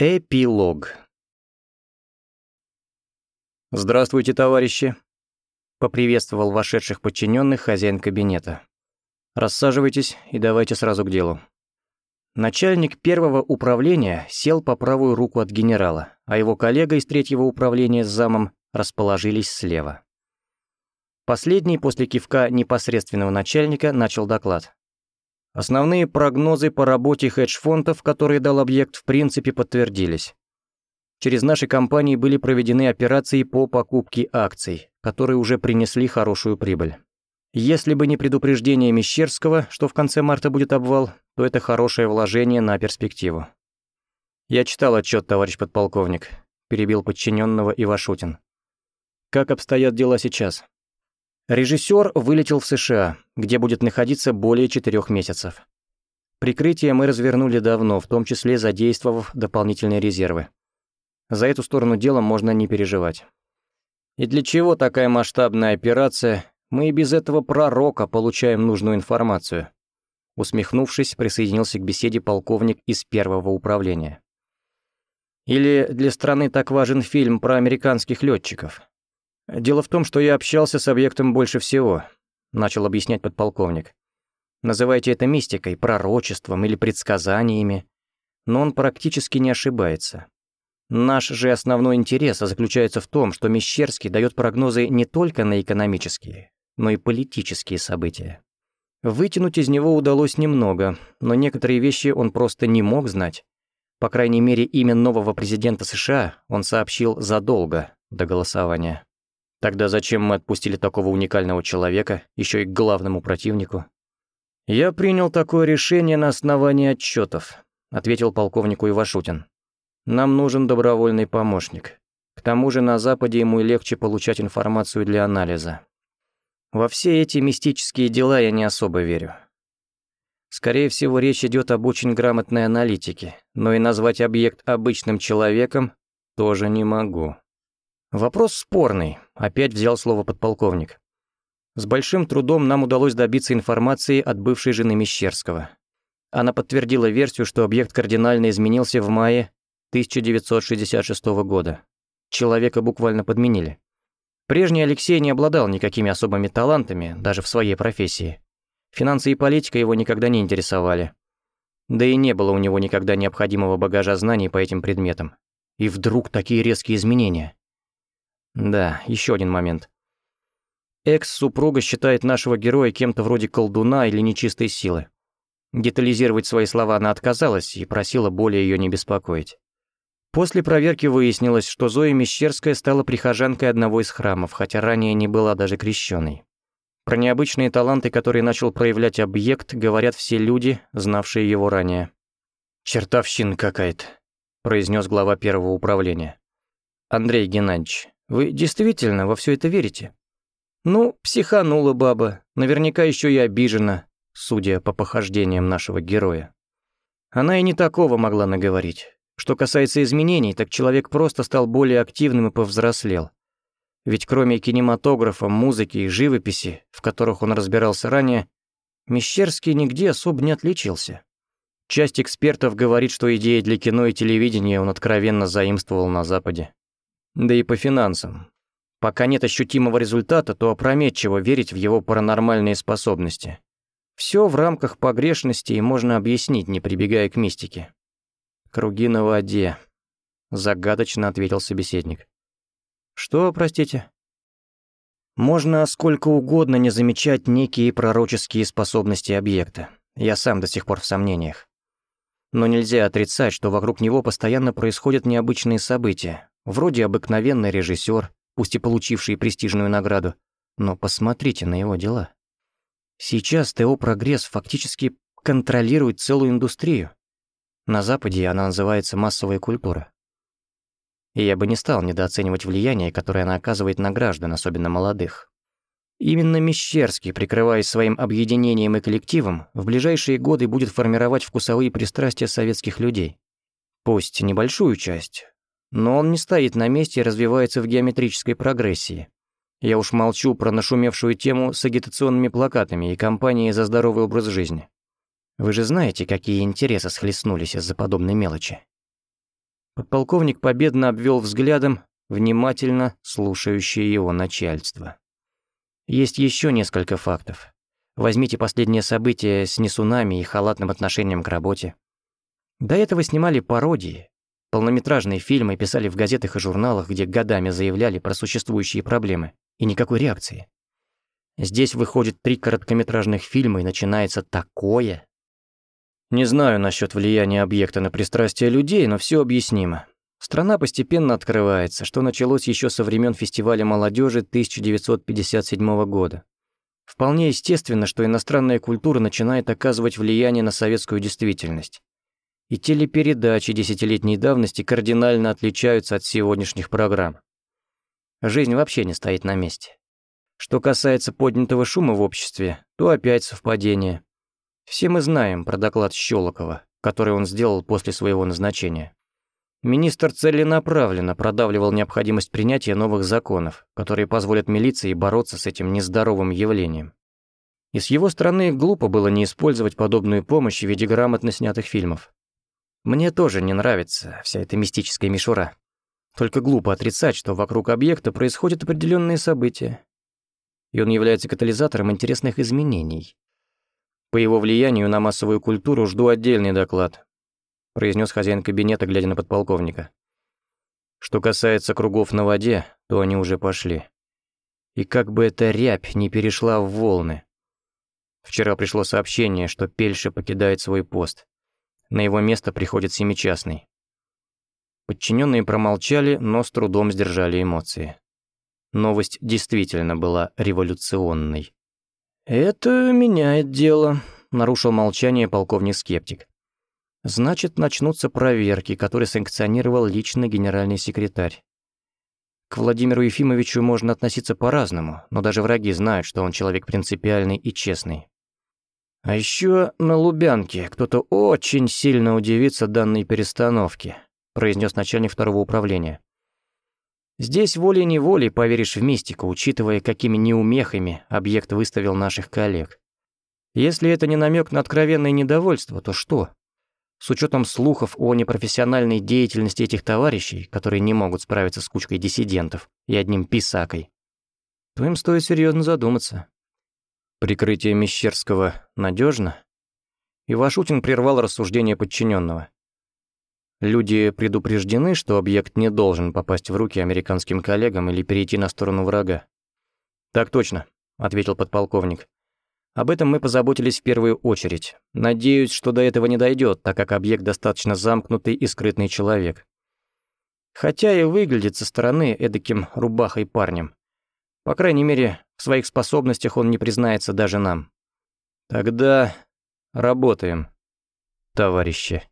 Эпилог «Здравствуйте, товарищи!» — поприветствовал вошедших подчиненных хозяин кабинета. «Рассаживайтесь и давайте сразу к делу». Начальник первого управления сел по правую руку от генерала, а его коллега из третьего управления с замом расположились слева. Последний после кивка непосредственного начальника начал доклад. Основные прогнозы по работе хедж-фондов, которые дал объект, в принципе подтвердились. Через наши компании были проведены операции по покупке акций, которые уже принесли хорошую прибыль. Если бы не предупреждение Мещерского, что в конце марта будет обвал, то это хорошее вложение на перспективу. «Я читал отчет, товарищ подполковник», – перебил подчиненного Ивашутин. «Как обстоят дела сейчас?» Режиссер вылетел в США, где будет находиться более четырех месяцев. Прикрытие мы развернули давно, в том числе задействовав дополнительные резервы. За эту сторону дела можно не переживать. И для чего такая масштабная операция? Мы и без этого пророка получаем нужную информацию. Усмехнувшись, присоединился к беседе полковник из первого управления. Или для страны так важен фильм про американских летчиков? «Дело в том, что я общался с объектом больше всего», — начал объяснять подполковник. «Называйте это мистикой, пророчеством или предсказаниями, но он практически не ошибается. Наш же основной интерес заключается в том, что Мещерский дает прогнозы не только на экономические, но и политические события. Вытянуть из него удалось немного, но некоторые вещи он просто не мог знать. По крайней мере, имя нового президента США он сообщил задолго до голосования. Тогда зачем мы отпустили такого уникального человека, еще и к главному противнику? «Я принял такое решение на основании отчетов», ответил полковнику Ивашутин. «Нам нужен добровольный помощник. К тому же на Западе ему легче получать информацию для анализа. Во все эти мистические дела я не особо верю. Скорее всего, речь идет об очень грамотной аналитике, но и назвать объект обычным человеком тоже не могу. Вопрос спорный, опять взял слово подполковник. С большим трудом нам удалось добиться информации от бывшей жены Мещерского. Она подтвердила версию, что объект кардинально изменился в мае 1966 года. Человека буквально подменили. Прежний Алексей не обладал никакими особыми талантами, даже в своей профессии. Финансы и политика его никогда не интересовали. Да и не было у него никогда необходимого багажа знаний по этим предметам. И вдруг такие резкие изменения. Да, еще один момент. Экс-супруга считает нашего героя кем-то вроде колдуна или нечистой силы. Детализировать свои слова она отказалась и просила более ее не беспокоить. После проверки выяснилось, что Зоя Мещерская стала прихожанкой одного из храмов, хотя ранее не была даже крещенной. Про необычные таланты, которые начал проявлять объект, говорят все люди, знавшие его ранее. «Чертовщина какая-то», — произнес глава первого управления. «Андрей Геннадьевич, вы действительно во все это верите? Ну, психанула баба, наверняка еще и обижена, судя по похождениям нашего героя. Она и не такого могла наговорить. Что касается изменений, так человек просто стал более активным и повзрослел. Ведь кроме кинематографа, музыки и живописи, в которых он разбирался ранее, Мещерский нигде особо не отличился. Часть экспертов говорит, что идеи для кино и телевидения он откровенно заимствовал на Западе. Да и по финансам. Пока нет ощутимого результата, то опрометчиво верить в его паранормальные способности. Все в рамках погрешности и можно объяснить, не прибегая к мистике. «Круги на воде», — загадочно ответил собеседник. «Что, простите?» Можно сколько угодно не замечать некие пророческие способности объекта. Я сам до сих пор в сомнениях. Но нельзя отрицать, что вокруг него постоянно происходят необычные события, Вроде обыкновенный режиссер, пусть и получивший престижную награду, но посмотрите на его дела. Сейчас ТО «Прогресс» фактически контролирует целую индустрию. На Западе она называется массовая культура. И я бы не стал недооценивать влияние, которое она оказывает на граждан, особенно молодых. Именно Мещерский, прикрываясь своим объединением и коллективом, в ближайшие годы будет формировать вкусовые пристрастия советских людей. Пусть небольшую часть, но он не стоит на месте и развивается в геометрической прогрессии. Я уж молчу про нашумевшую тему с агитационными плакатами и кампанией за здоровый образ жизни. Вы же знаете, какие интересы схлестнулись из-за подобной мелочи. Подполковник победно обвел взглядом внимательно слушающее его начальство. Есть еще несколько фактов. Возьмите последние события с несунами и халатным отношением к работе. До этого снимали пародии, полнометражные фильмы писали в газетах и журналах, где годами заявляли про существующие проблемы, и никакой реакции. Здесь выходит три короткометражных фильма, и начинается такое. Не знаю насчет влияния объекта на пристрастие людей, но все объяснимо. Страна постепенно открывается, что началось еще со времен фестиваля молодежи 1957 года. Вполне естественно, что иностранная культура начинает оказывать влияние на советскую действительность. И телепередачи десятилетней давности кардинально отличаются от сегодняшних программ. Жизнь вообще не стоит на месте. Что касается поднятого шума в обществе, то опять совпадение. Все мы знаем про доклад Щелокова, который он сделал после своего назначения. Министр целенаправленно продавливал необходимость принятия новых законов, которые позволят милиции бороться с этим нездоровым явлением. И с его стороны глупо было не использовать подобную помощь в виде грамотно снятых фильмов. Мне тоже не нравится вся эта мистическая мишура. Только глупо отрицать, что вокруг объекта происходят определенные события, и он является катализатором интересных изменений. По его влиянию на массовую культуру жду отдельный доклад, произнес хозяин кабинета, глядя на подполковника. Что касается кругов на воде, то они уже пошли. И как бы эта рябь не перешла в волны. Вчера пришло сообщение, что Пельша покидает свой пост. На его место приходит семичастный. Подчиненные промолчали, но с трудом сдержали эмоции. Новость действительно была революционной. «Это меняет дело», — нарушил молчание полковник-скептик. «Значит, начнутся проверки, которые санкционировал лично генеральный секретарь. К Владимиру Ефимовичу можно относиться по-разному, но даже враги знают, что он человек принципиальный и честный. А еще на Лубянке кто-то очень сильно удивится данной перестановке», произнес начальник второго управления. Здесь волей-неволей поверишь в мистику, учитывая, какими неумехами объект выставил наших коллег. Если это не намек на откровенное недовольство, то что? С учетом слухов о непрофессиональной деятельности этих товарищей, которые не могут справиться с кучкой диссидентов и одним писакой, то им стоит серьезно задуматься. Прикрытие Мещерского надежно? Ивашутин прервал рассуждение подчиненного. Люди предупреждены, что объект не должен попасть в руки американским коллегам или перейти на сторону врага. «Так точно», — ответил подполковник. «Об этом мы позаботились в первую очередь. Надеюсь, что до этого не дойдет, так как объект достаточно замкнутый и скрытный человек. Хотя и выглядит со стороны эдаким рубахой парнем. По крайней мере, в своих способностях он не признается даже нам. Тогда работаем, товарищи.